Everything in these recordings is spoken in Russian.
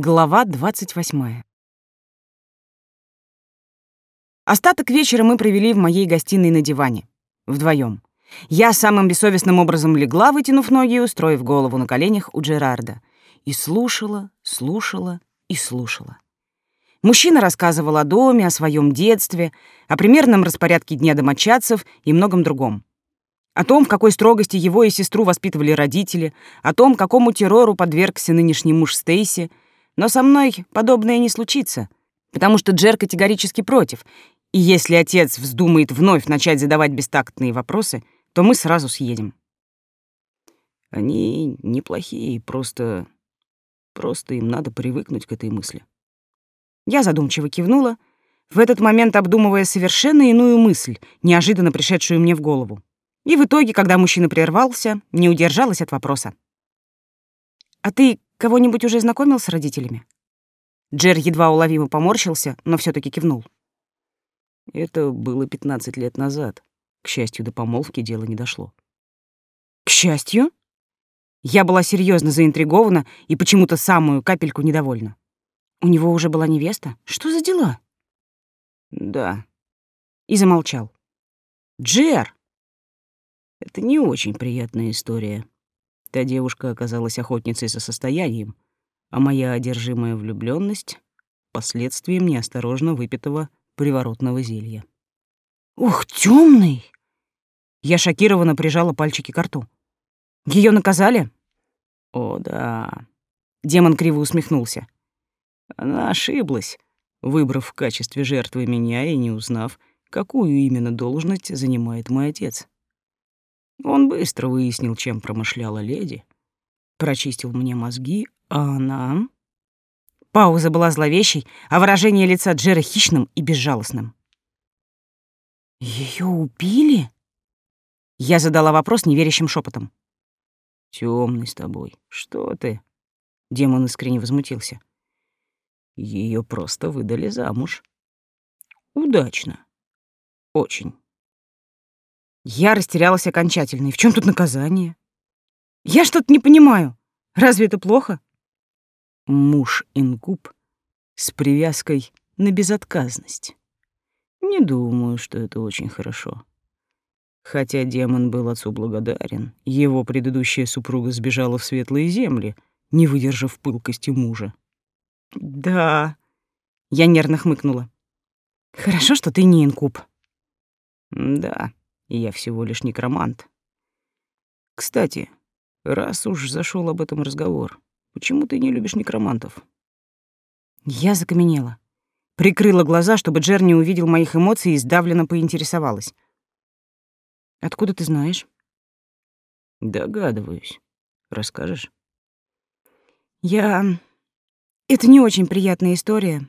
Глава 28. Остаток вечера мы провели в моей гостиной на диване. Вдвоем. Я самым бессовестным образом легла, вытянув ноги и устроив голову на коленях у Джерарда. И слушала, слушала и слушала. Мужчина рассказывал о доме, о своем детстве, о примерном распорядке дня домочадцев и многом другом. О том, в какой строгости его и сестру воспитывали родители, о том, какому террору подвергся нынешний муж Стейси — но со мной подобное не случится, потому что Джер категорически против, и если отец вздумает вновь начать задавать бестактные вопросы, то мы сразу съедем. Они неплохие, просто... Просто им надо привыкнуть к этой мысли. Я задумчиво кивнула, в этот момент обдумывая совершенно иную мысль, неожиданно пришедшую мне в голову. И в итоге, когда мужчина прервался, не удержалась от вопроса. «А ты Кого-нибудь уже знакомил с родителями? Джер едва уловимо поморщился, но все таки кивнул. Это было 15 лет назад. К счастью, до помолвки дело не дошло. К счастью? Я была серьезно заинтригована и почему-то самую капельку недовольна. У него уже была невеста? Что за дела? Да. И замолчал. Джер! Это не очень приятная история. Та девушка оказалась охотницей за состоянием, а моя одержимая влюбленность — последствием неосторожно выпитого приворотного зелья. «Ух, темный! Я шокированно прижала пальчики к рту. Ее наказали?» «О, да». Демон криво усмехнулся. Она ошиблась, выбрав в качестве жертвы меня и не узнав, какую именно должность занимает мой отец. Он быстро выяснил, чем промышляла леди, прочистил мне мозги, а она... Пауза была зловещей, а выражение лица Джера хищным и безжалостным. Ее убили? Я задала вопрос неверящим шепотом. Темный с тобой. Что ты? Демон искренне возмутился. Ее просто выдали замуж. Удачно. Очень. Я растерялась окончательно. И в чем тут наказание? Я что-то не понимаю. Разве это плохо? Муж-инкуб с привязкой на безотказность. Не думаю, что это очень хорошо. Хотя демон был отцу благодарен, его предыдущая супруга сбежала в светлые земли, не выдержав пылкости мужа. «Да...» — я нервно хмыкнула. «Хорошо, что ты не инкуб». «Да, я всего лишь некромант. Кстати, раз уж зашел об этом разговор, почему ты не любишь некромантов? Я закаменела. Прикрыла глаза, чтобы Джер не увидел моих эмоций и сдавленно поинтересовалась. «Откуда ты знаешь?» «Догадываюсь. Расскажешь?» «Я... Это не очень приятная история».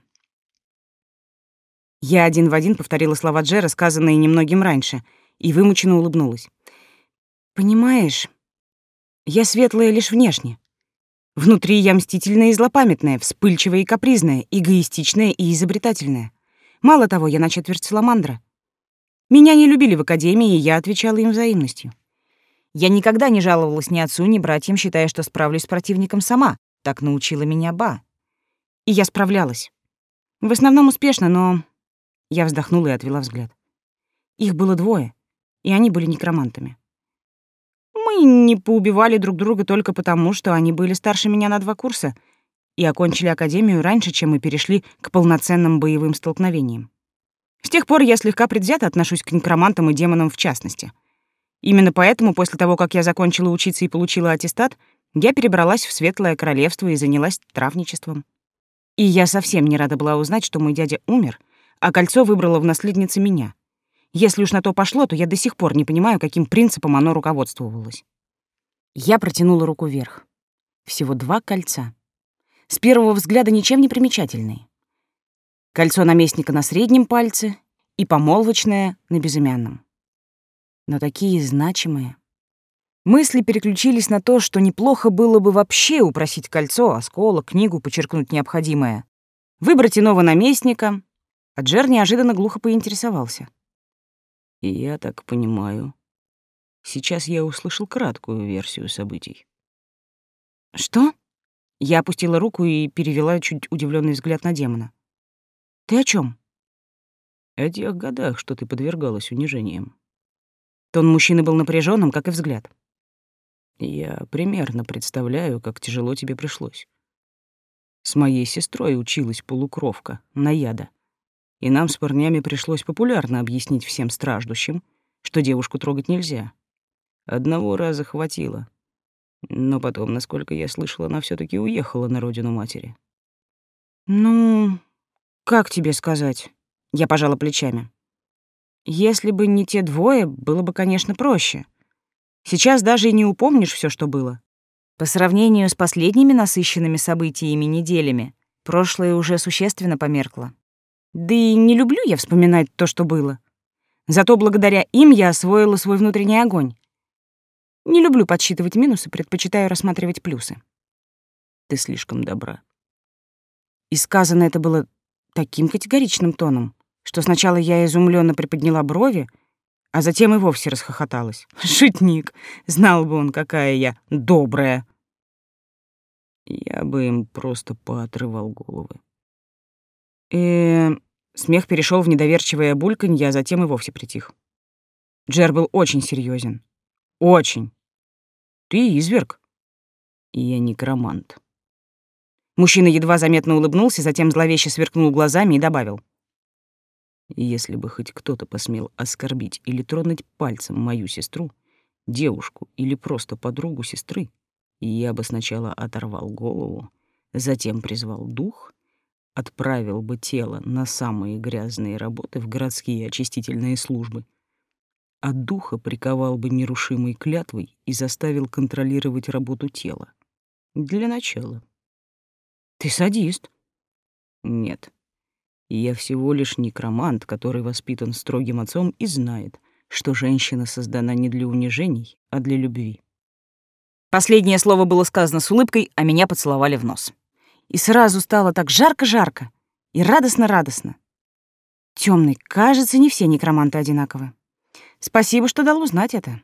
Я один в один повторила слова Джера, сказанные немногим раньше — и вымученно улыбнулась. «Понимаешь, я светлая лишь внешне. Внутри я мстительная и злопамятная, вспыльчивая и капризная, эгоистичная и изобретательная. Мало того, я на четверть саламандра. Меня не любили в академии, и я отвечала им взаимностью. Я никогда не жаловалась ни отцу, ни братьям, считая, что справлюсь с противником сама. Так научила меня Ба. И я справлялась. В основном успешно, но... Я вздохнула и отвела взгляд. Их было двое и они были некромантами. Мы не поубивали друг друга только потому, что они были старше меня на два курса и окончили академию раньше, чем мы перешли к полноценным боевым столкновениям. С тех пор я слегка предвзято отношусь к некромантам и демонам в частности. Именно поэтому после того, как я закончила учиться и получила аттестат, я перебралась в Светлое Королевство и занялась травничеством. И я совсем не рада была узнать, что мой дядя умер, а кольцо выбрало в наследнице меня. Если уж на то пошло, то я до сих пор не понимаю, каким принципом оно руководствовалось. Я протянула руку вверх. Всего два кольца. С первого взгляда ничем не примечательные. Кольцо наместника на среднем пальце и помолвочное на безымянном. Но такие значимые. Мысли переключились на то, что неплохо было бы вообще упросить кольцо, осколок, книгу, подчеркнуть необходимое. Выбрать иного наместника. А Джер неожиданно глухо поинтересовался — и я так понимаю. Сейчас я услышал краткую версию событий. Что? Я опустила руку и перевела чуть удивленный взгляд на демона. «Ты о чем? «О тех годах, что ты подвергалась унижениям». Тон мужчины был напряженным, как и взгляд. «Я примерно представляю, как тяжело тебе пришлось. С моей сестрой училась полукровка, наяда. И нам с парнями пришлось популярно объяснить всем страждущим, что девушку трогать нельзя. Одного раза хватило. Но потом, насколько я слышала, она все таки уехала на родину матери. «Ну, как тебе сказать?» Я пожала плечами. «Если бы не те двое, было бы, конечно, проще. Сейчас даже и не упомнишь все, что было. По сравнению с последними насыщенными событиями неделями, прошлое уже существенно померкло. Да и не люблю я вспоминать то, что было. Зато благодаря им я освоила свой внутренний огонь. Не люблю подсчитывать минусы, предпочитаю рассматривать плюсы. Ты слишком добра. И сказано это было таким категоричным тоном, что сначала я изумленно приподняла брови, а затем и вовсе расхохоталась. Шутник. Знал бы он, какая я добрая. Я бы им просто поотрывал головы. Э, смех перешел в недоверчивое бульканье, а затем и вовсе притих. Джер был очень серьезен. Очень. Ты изверг. И я некромант. Мужчина едва заметно улыбнулся, затем зловеще сверкнул глазами и добавил. Если бы хоть кто-то посмел оскорбить или тронуть пальцем мою сестру, девушку или просто подругу сестры, я бы сначала оторвал голову, затем призвал дух, отправил бы тело на самые грязные работы в городские очистительные службы, а духа приковал бы нерушимой клятвой и заставил контролировать работу тела. Для начала. Ты садист. Нет. Я всего лишь некромант, который воспитан строгим отцом и знает, что женщина создана не для унижений, а для любви. Последнее слово было сказано с улыбкой, а меня поцеловали в нос. И сразу стало так жарко-жарко и радостно-радостно. Темный, кажется, не все некроманты одинаковы. Спасибо, что дал узнать это.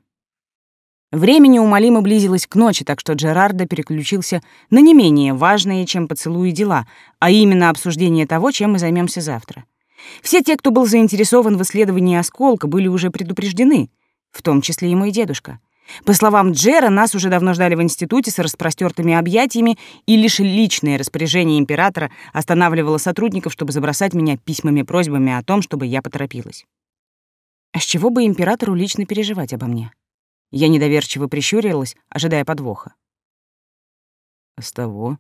Время неумолимо близилось к ночи, так что Джерардо переключился на не менее важные, чем поцелуи дела, а именно обсуждение того, чем мы займемся завтра. Все те, кто был заинтересован в исследовании осколка, были уже предупреждены, в том числе и мой дедушка. По словам Джера, нас уже давно ждали в институте с распростертыми объятиями, и лишь личное распоряжение императора останавливало сотрудников, чтобы забросать меня письмами-просьбами о том, чтобы я поторопилась. А с чего бы императору лично переживать обо мне? Я недоверчиво прищурилась, ожидая подвоха. С того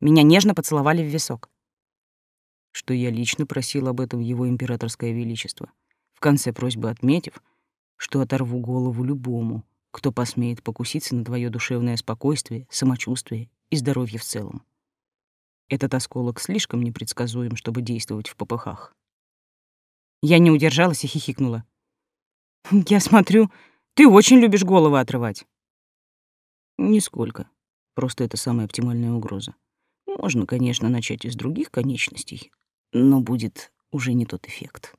меня нежно поцеловали в висок. Что я лично просил об этом его императорское величество, в конце просьбы отметив, что оторву голову любому, кто посмеет покуситься на твое душевное спокойствие, самочувствие и здоровье в целом. Этот осколок слишком непредсказуем, чтобы действовать в попыхах. Я не удержалась и хихикнула. «Я смотрю, ты очень любишь головы отрывать». «Нисколько. Просто это самая оптимальная угроза. Можно, конечно, начать из других конечностей, но будет уже не тот эффект».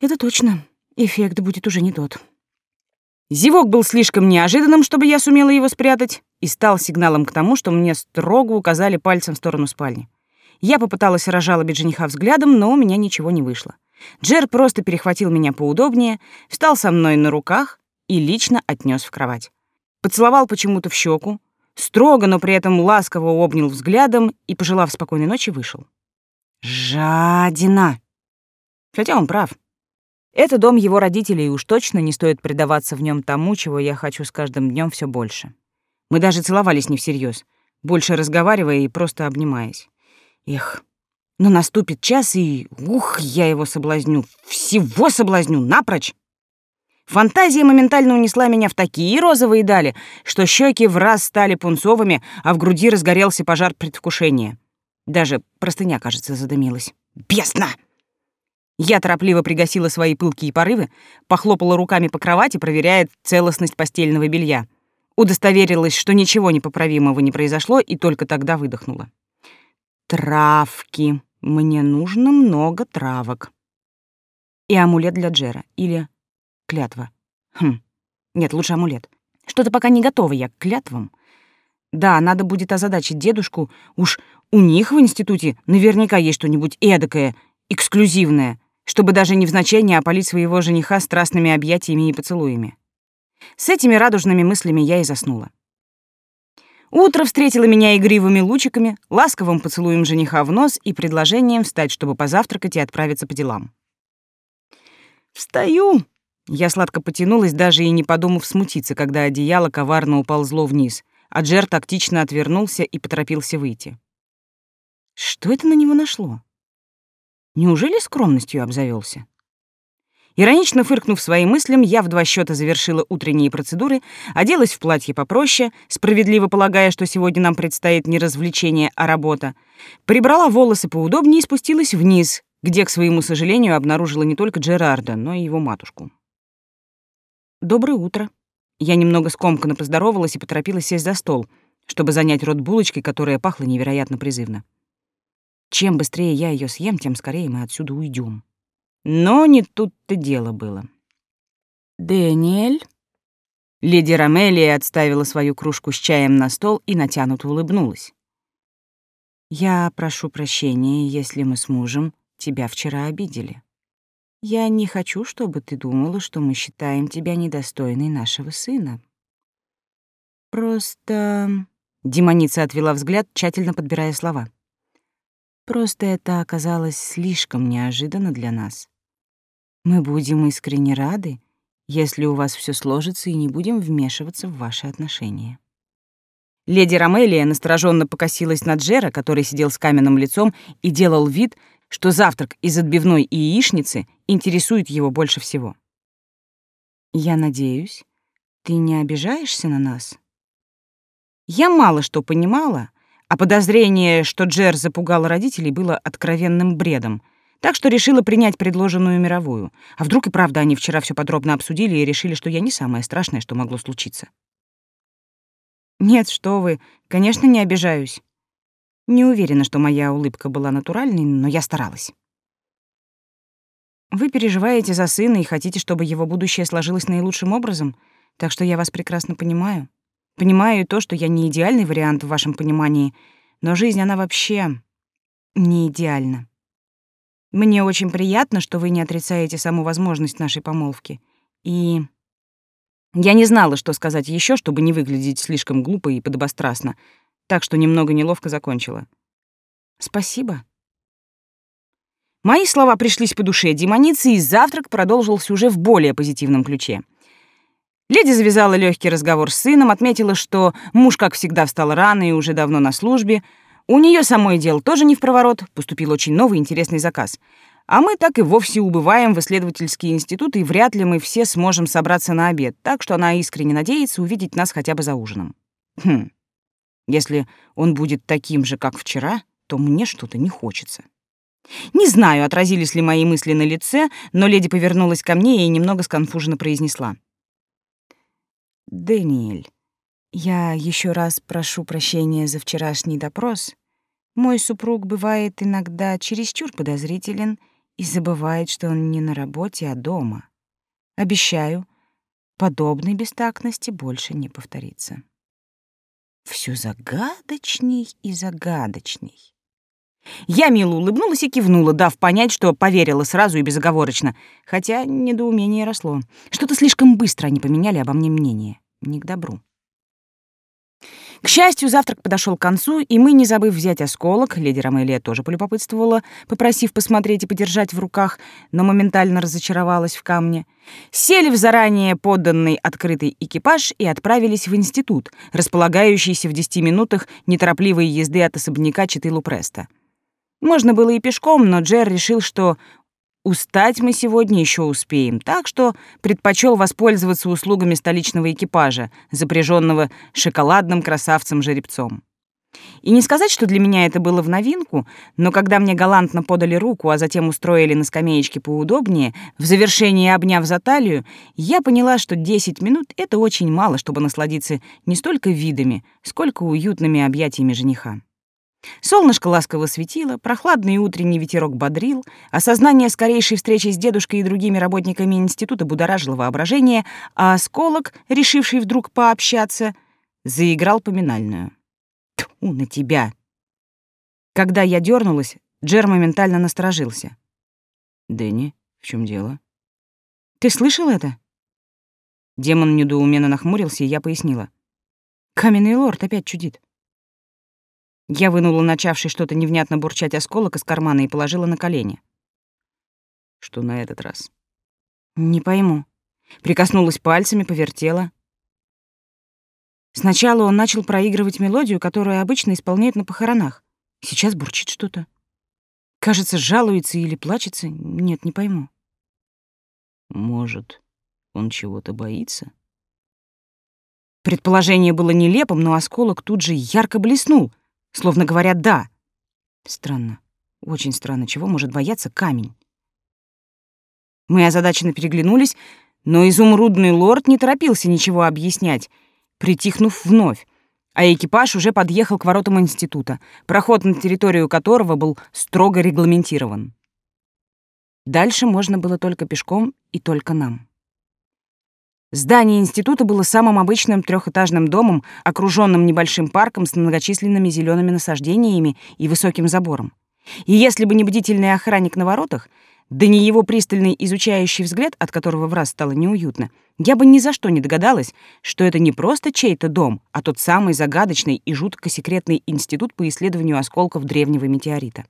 «Это точно. Эффект будет уже не тот». Зевок был слишком неожиданным, чтобы я сумела его спрятать, и стал сигналом к тому, что мне строго указали пальцем в сторону спальни. Я попыталась разжалобить жениха взглядом, но у меня ничего не вышло. Джер просто перехватил меня поудобнее, встал со мной на руках и лично отнес в кровать. Поцеловал почему-то в щеку, строго, но при этом ласково обнял взглядом и, пожелав спокойной ночи, вышел. Жадина! Хотя он прав. Это дом его родителей, и уж точно не стоит предаваться в нем тому, чего я хочу с каждым днем все больше. Мы даже целовались не всерьез, больше разговаривая и просто обнимаясь. Эх, но наступит час, и, ух, я его соблазню, всего соблазню, напрочь. Фантазия моментально унесла меня в такие розовые дали, что щеки в раз стали пунцовыми, а в груди разгорелся пожар предвкушения. Даже простыня, кажется, задымилась. Бесно! Я торопливо пригасила свои пылкие порывы, похлопала руками по кровати, проверяя целостность постельного белья. Удостоверилась, что ничего непоправимого не произошло, и только тогда выдохнула. Травки. Мне нужно много травок. И амулет для Джера. Или клятва. Хм. Нет, лучше амулет. Что-то пока не готова я к клятвам. Да, надо будет озадачить дедушку. Уж у них в институте наверняка есть что-нибудь эдакое, эксклюзивное, чтобы даже невзначай не опалить своего жениха страстными объятиями и поцелуями. С этими радужными мыслями я и заснула. Утро встретило меня игривыми лучиками, ласковым поцелуем жениха в нос и предложением встать, чтобы позавтракать и отправиться по делам. «Встаю!» Я сладко потянулась, даже и не подумав смутиться, когда одеяло коварно уползло вниз, а Джер тактично отвернулся и поторопился выйти. Что это на него нашло? Неужели скромностью обзавелся? Иронично фыркнув своим мыслям, я в два счета завершила утренние процедуры, оделась в платье попроще, справедливо полагая, что сегодня нам предстоит не развлечение, а работа, прибрала волосы поудобнее и спустилась вниз, где, к своему сожалению, обнаружила не только Джерарда, но и его матушку. «Доброе утро». Я немного скомканно поздоровалась и поторопилась сесть за стол, чтобы занять рот булочкой, которая пахла невероятно призывно. Чем быстрее я ее съем, тем скорее мы отсюда уйдем. Но не тут-то дело было. «Дэниэль?» Леди Ромелия отставила свою кружку с чаем на стол и натянуто улыбнулась. «Я прошу прощения, если мы с мужем тебя вчера обидели. Я не хочу, чтобы ты думала, что мы считаем тебя недостойной нашего сына. Просто...» Демоница отвела взгляд, тщательно подбирая слова. «Просто это оказалось слишком неожиданно для нас. Мы будем искренне рады, если у вас все сложится и не будем вмешиваться в ваши отношения. Леди Ромелия настороженно покосилась на Джера, который сидел с каменным лицом и делал вид, что завтрак из отбивной и яичницы интересует его больше всего. «Я надеюсь, ты не обижаешься на нас?» Я мало что понимала, а подозрение, что Джер запугал родителей, было откровенным бредом — так что решила принять предложенную мировую. А вдруг и правда они вчера все подробно обсудили и решили, что я не самое страшное, что могло случиться. Нет, что вы, конечно, не обижаюсь. Не уверена, что моя улыбка была натуральной, но я старалась. Вы переживаете за сына и хотите, чтобы его будущее сложилось наилучшим образом, так что я вас прекрасно понимаю. Понимаю и то, что я не идеальный вариант в вашем понимании, но жизнь, она вообще не идеальна. Мне очень приятно, что вы не отрицаете саму возможность нашей помолвки. И я не знала, что сказать еще, чтобы не выглядеть слишком глупо и подобострастно, так что немного неловко закончила. Спасибо. Мои слова пришлись по душе демоницы, и завтрак продолжился уже в более позитивном ключе. Леди завязала легкий разговор с сыном, отметила, что муж, как всегда, встал рано и уже давно на службе, у нее самой дел тоже не в проворот, поступил очень новый интересный заказ. А мы так и вовсе убываем в исследовательские институты, и вряд ли мы все сможем собраться на обед, так что она искренне надеется увидеть нас хотя бы за ужином. Хм. Если он будет таким же, как вчера, то мне что-то не хочется. Не знаю, отразились ли мои мысли на лице, но леди повернулась ко мне и немного сконфуженно произнесла. «Дэниэль, я еще раз прошу прощения за вчерашний допрос. Мой супруг бывает иногда чересчур подозрителен и забывает, что он не на работе, а дома. Обещаю, подобной бестактности больше не повторится. Все загадочней и загадочней. Я мило улыбнулась и кивнула, дав понять, что поверила сразу и безоговорочно, хотя недоумение росло. Что-то слишком быстро они поменяли обо мне мнение. Не к добру. К счастью, завтрак подошел к концу, и мы, не забыв взять осколок, леди Ромелия тоже полюбопытствовала, попросив посмотреть и подержать в руках, но моментально разочаровалась в камне, сели в заранее подданный открытый экипаж и отправились в институт, располагающийся в десяти минутах неторопливой езды от особняка Читылу Преста. Можно было и пешком, но Джер решил, что Устать мы сегодня еще успеем, так что предпочел воспользоваться услугами столичного экипажа, запряженного шоколадным красавцем-жеребцом. И не сказать, что для меня это было в новинку, но когда мне галантно подали руку, а затем устроили на скамеечке поудобнее, в завершении обняв за талию, я поняла, что 10 минут — это очень мало, чтобы насладиться не столько видами, сколько уютными объятиями жениха. Солнышко ласково светило, прохладный утренний ветерок бодрил, осознание скорейшей встречи с дедушкой и другими работниками института будоражило воображение, а осколок, решивший вдруг пообщаться, заиграл поминальную. Тьфу на тебя. Когда я дернулась, Джер моментально насторожился. Дэнни, в чем дело? Ты слышал это? Демон недоуменно нахмурился, и я пояснила. Каменный лорд опять чудит. Я вынула начавший что-то невнятно бурчать осколок из кармана и положила на колени. Что на этот раз? Не пойму. Прикоснулась пальцами, повертела. Сначала он начал проигрывать мелодию, которую обычно исполняют на похоронах. Сейчас бурчит что-то. Кажется, жалуется или плачется. Нет, не пойму. Может, он чего-то боится? Предположение было нелепым, но осколок тут же ярко блеснул, словно говоря «да». Странно, очень странно, чего может бояться камень? Мы озадаченно переглянулись, но изумрудный лорд не торопился ничего объяснять, притихнув вновь, а экипаж уже подъехал к воротам института, проход на территорию которого был строго регламентирован. Дальше можно было только пешком и только нам. Здание института было самым обычным трехэтажным домом, окруженным небольшим парком с многочисленными зелеными насаждениями и высоким забором. И если бы не бдительный охранник на воротах, да не его пристальный изучающий взгляд, от которого в раз стало неуютно, я бы ни за что не догадалась, что это не просто чей-то дом, а тот самый загадочный и жутко секретный институт по исследованию осколков древнего метеорита.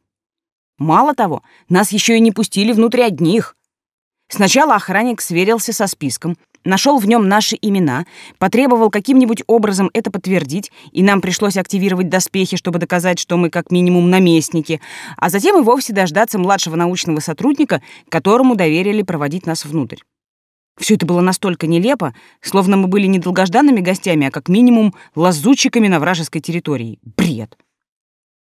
Мало того, нас еще и не пустили внутрь одних. Сначала охранник сверился со списком, нашел в нем наши имена, потребовал каким-нибудь образом это подтвердить, и нам пришлось активировать доспехи, чтобы доказать, что мы как минимум наместники, а затем и вовсе дождаться младшего научного сотрудника, которому доверили проводить нас внутрь. Все это было настолько нелепо, словно мы были не долгожданными гостями, а как минимум лазутчиками на вражеской территории. Бред.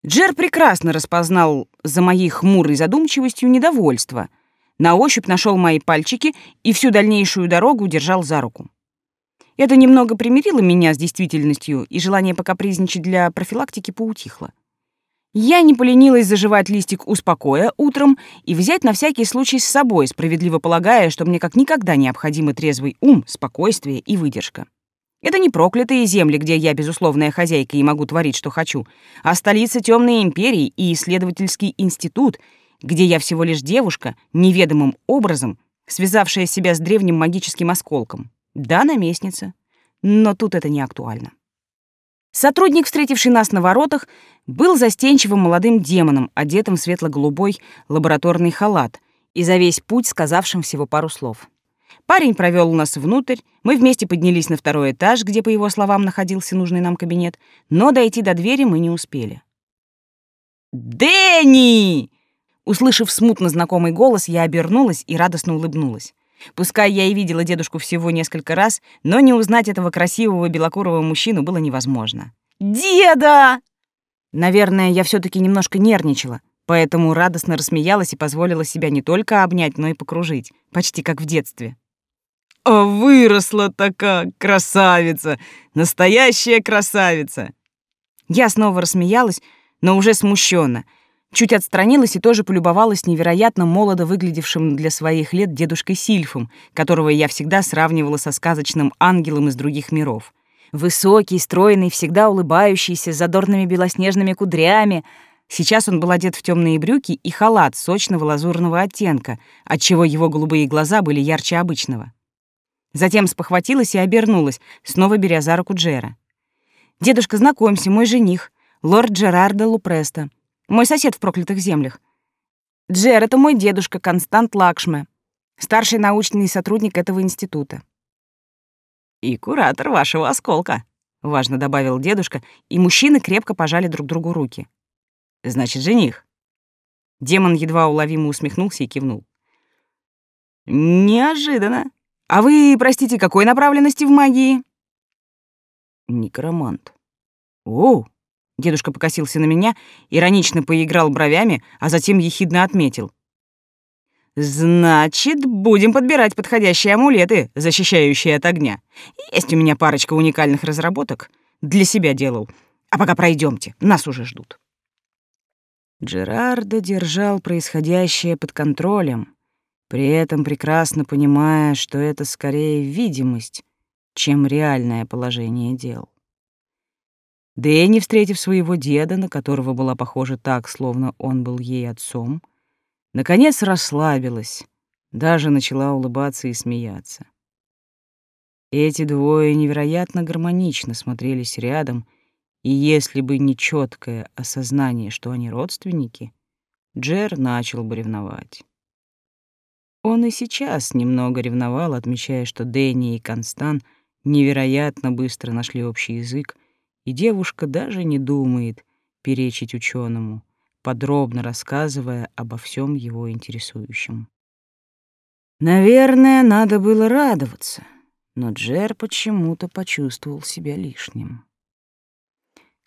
Джер прекрасно распознал за моей хмурой задумчивостью недовольство — на ощупь нашел мои пальчики и всю дальнейшую дорогу держал за руку. Это немного примирило меня с действительностью, и желание покапризничать для профилактики поутихло. Я не поленилась заживать листик успокоя утром и взять на всякий случай с собой, справедливо полагая, что мне как никогда необходимы трезвый ум, спокойствие и выдержка. Это не проклятые земли, где я безусловная хозяйка и могу творить, что хочу, а столица темной империи и исследовательский институт, где я всего лишь девушка, неведомым образом, связавшая себя с древним магическим осколком. Да, наместница. Но тут это не актуально. Сотрудник, встретивший нас на воротах, был застенчивым молодым демоном, одетым в светло-голубой лабораторный халат и за весь путь сказавшим всего пару слов. Парень провел нас внутрь, мы вместе поднялись на второй этаж, где, по его словам, находился нужный нам кабинет, но дойти до двери мы не успели. «Дэнни!» Услышав смутно знакомый голос, я обернулась и радостно улыбнулась. Пускай я и видела дедушку всего несколько раз, но не узнать этого красивого белокурого мужчину было невозможно. «Деда!» Наверное, я все таки немножко нервничала, поэтому радостно рассмеялась и позволила себя не только обнять, но и покружить, почти как в детстве. «А выросла-то как! Красавица! Настоящая красавица!» Я снова рассмеялась, но уже смущенно — Чуть отстранилась и тоже полюбовалась невероятно молодо выглядевшим для своих лет дедушкой Сильфом, которого я всегда сравнивала со сказочным ангелом из других миров. Высокий, стройный, всегда улыбающийся, с задорными белоснежными кудрями. Сейчас он был одет в темные брюки и халат сочного лазурного оттенка, отчего его голубые глаза были ярче обычного. Затем спохватилась и обернулась, снова беря за руку Джера. «Дедушка, знакомься, мой жених, лорд Джерардо Лупреста. Мой сосед в проклятых землях. Джер — это мой дедушка Констант Лакшме, старший научный сотрудник этого института. «И куратор вашего осколка», — важно добавил дедушка, и мужчины крепко пожали друг другу руки. «Значит, жених». Демон едва уловимо усмехнулся и кивнул. «Неожиданно. А вы, простите, какой направленности в магии?» «Некромант». «О, Дедушка покосился на меня, иронично поиграл бровями, а затем ехидно отметил. «Значит, будем подбирать подходящие амулеты, защищающие от огня. Есть у меня парочка уникальных разработок. Для себя делал. А пока пройдемте, нас уже ждут». Джерардо держал происходящее под контролем, при этом прекрасно понимая, что это скорее видимость, чем реальное положение дел. Дэнни, встретив своего деда, на которого была похожа так, словно он был ей отцом, наконец расслабилась, даже начала улыбаться и смеяться. Эти двое невероятно гармонично смотрелись рядом, и если бы не четкое осознание, что они родственники, Джер начал бы ревновать. Он и сейчас немного ревновал, отмечая, что Дэнни и Констан невероятно быстро нашли общий язык, и девушка даже не думает перечить ученому, подробно рассказывая обо всем его интересующем. Наверное, надо было радоваться, но Джер почему-то почувствовал себя лишним.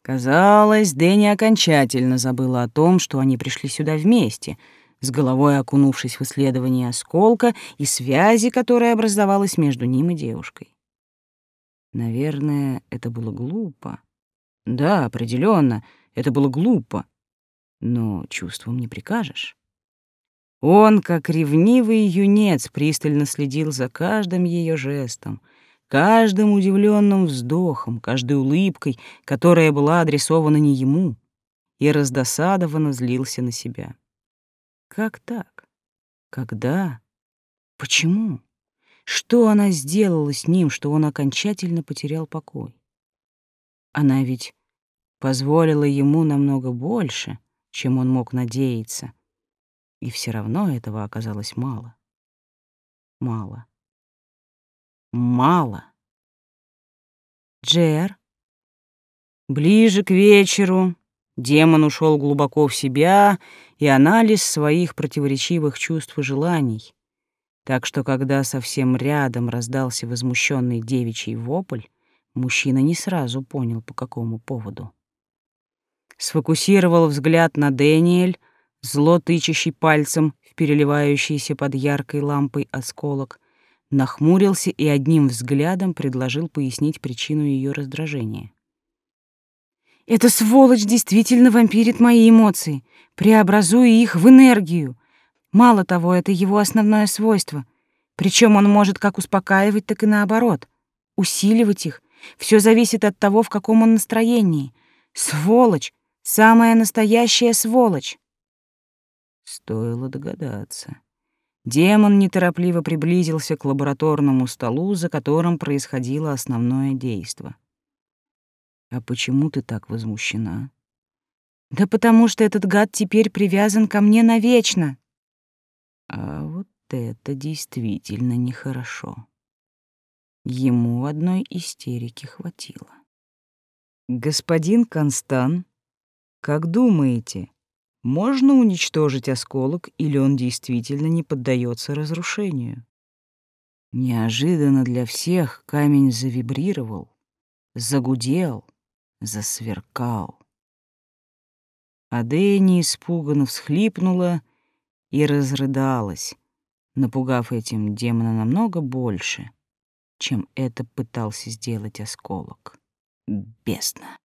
Казалось, Дэнни окончательно забыла о том, что они пришли сюда вместе, с головой окунувшись в исследование осколка и связи, которая образовалась между ним и девушкой. Наверное, это было глупо. Да, определенно, это было глупо. Но чувством не прикажешь. Он, как ревнивый юнец, пристально следил за каждым ее жестом, каждым удивленным вздохом, каждой улыбкой, которая была адресована не ему, и раздосадованно злился на себя. Как так? Когда? Почему? Что она сделала с ним, что он окончательно потерял покой? Она ведь позволила ему намного больше, чем он мог надеяться. И все равно этого оказалось мало. Мало. Мало. Джер. Ближе к вечеру демон ушел глубоко в себя и анализ своих противоречивых чувств и желаний. Так что, когда совсем рядом раздался возмущенный девичий вопль, мужчина не сразу понял, по какому поводу. Сфокусировал взгляд на Дэниэль, зло тычащий пальцем в переливающийся под яркой лампой осколок, нахмурился и одним взглядом предложил пояснить причину ее раздражения. «Эта сволочь действительно вампирит мои эмоции, преобразуя их в энергию. Мало того, это его основное свойство. Причем он может как успокаивать, так и наоборот, усиливать их. Все зависит от того, в каком он настроении. Сволочь! Самая настоящая сволочь!» Стоило догадаться. Демон неторопливо приблизился к лабораторному столу, за которым происходило основное действо. «А почему ты так возмущена?» «Да потому что этот гад теперь привязан ко мне навечно!» А вот это действительно нехорошо. Ему одной истерики хватило. «Господин Констан, как думаете, можно уничтожить осколок, или он действительно не поддается разрушению. Неожиданно для всех камень завибрировал, загудел, засверкал. А Дэнни испуганно всхлипнула и разрыдалась, напугав этим демона намного больше, чем это пытался сделать осколок. Бесно.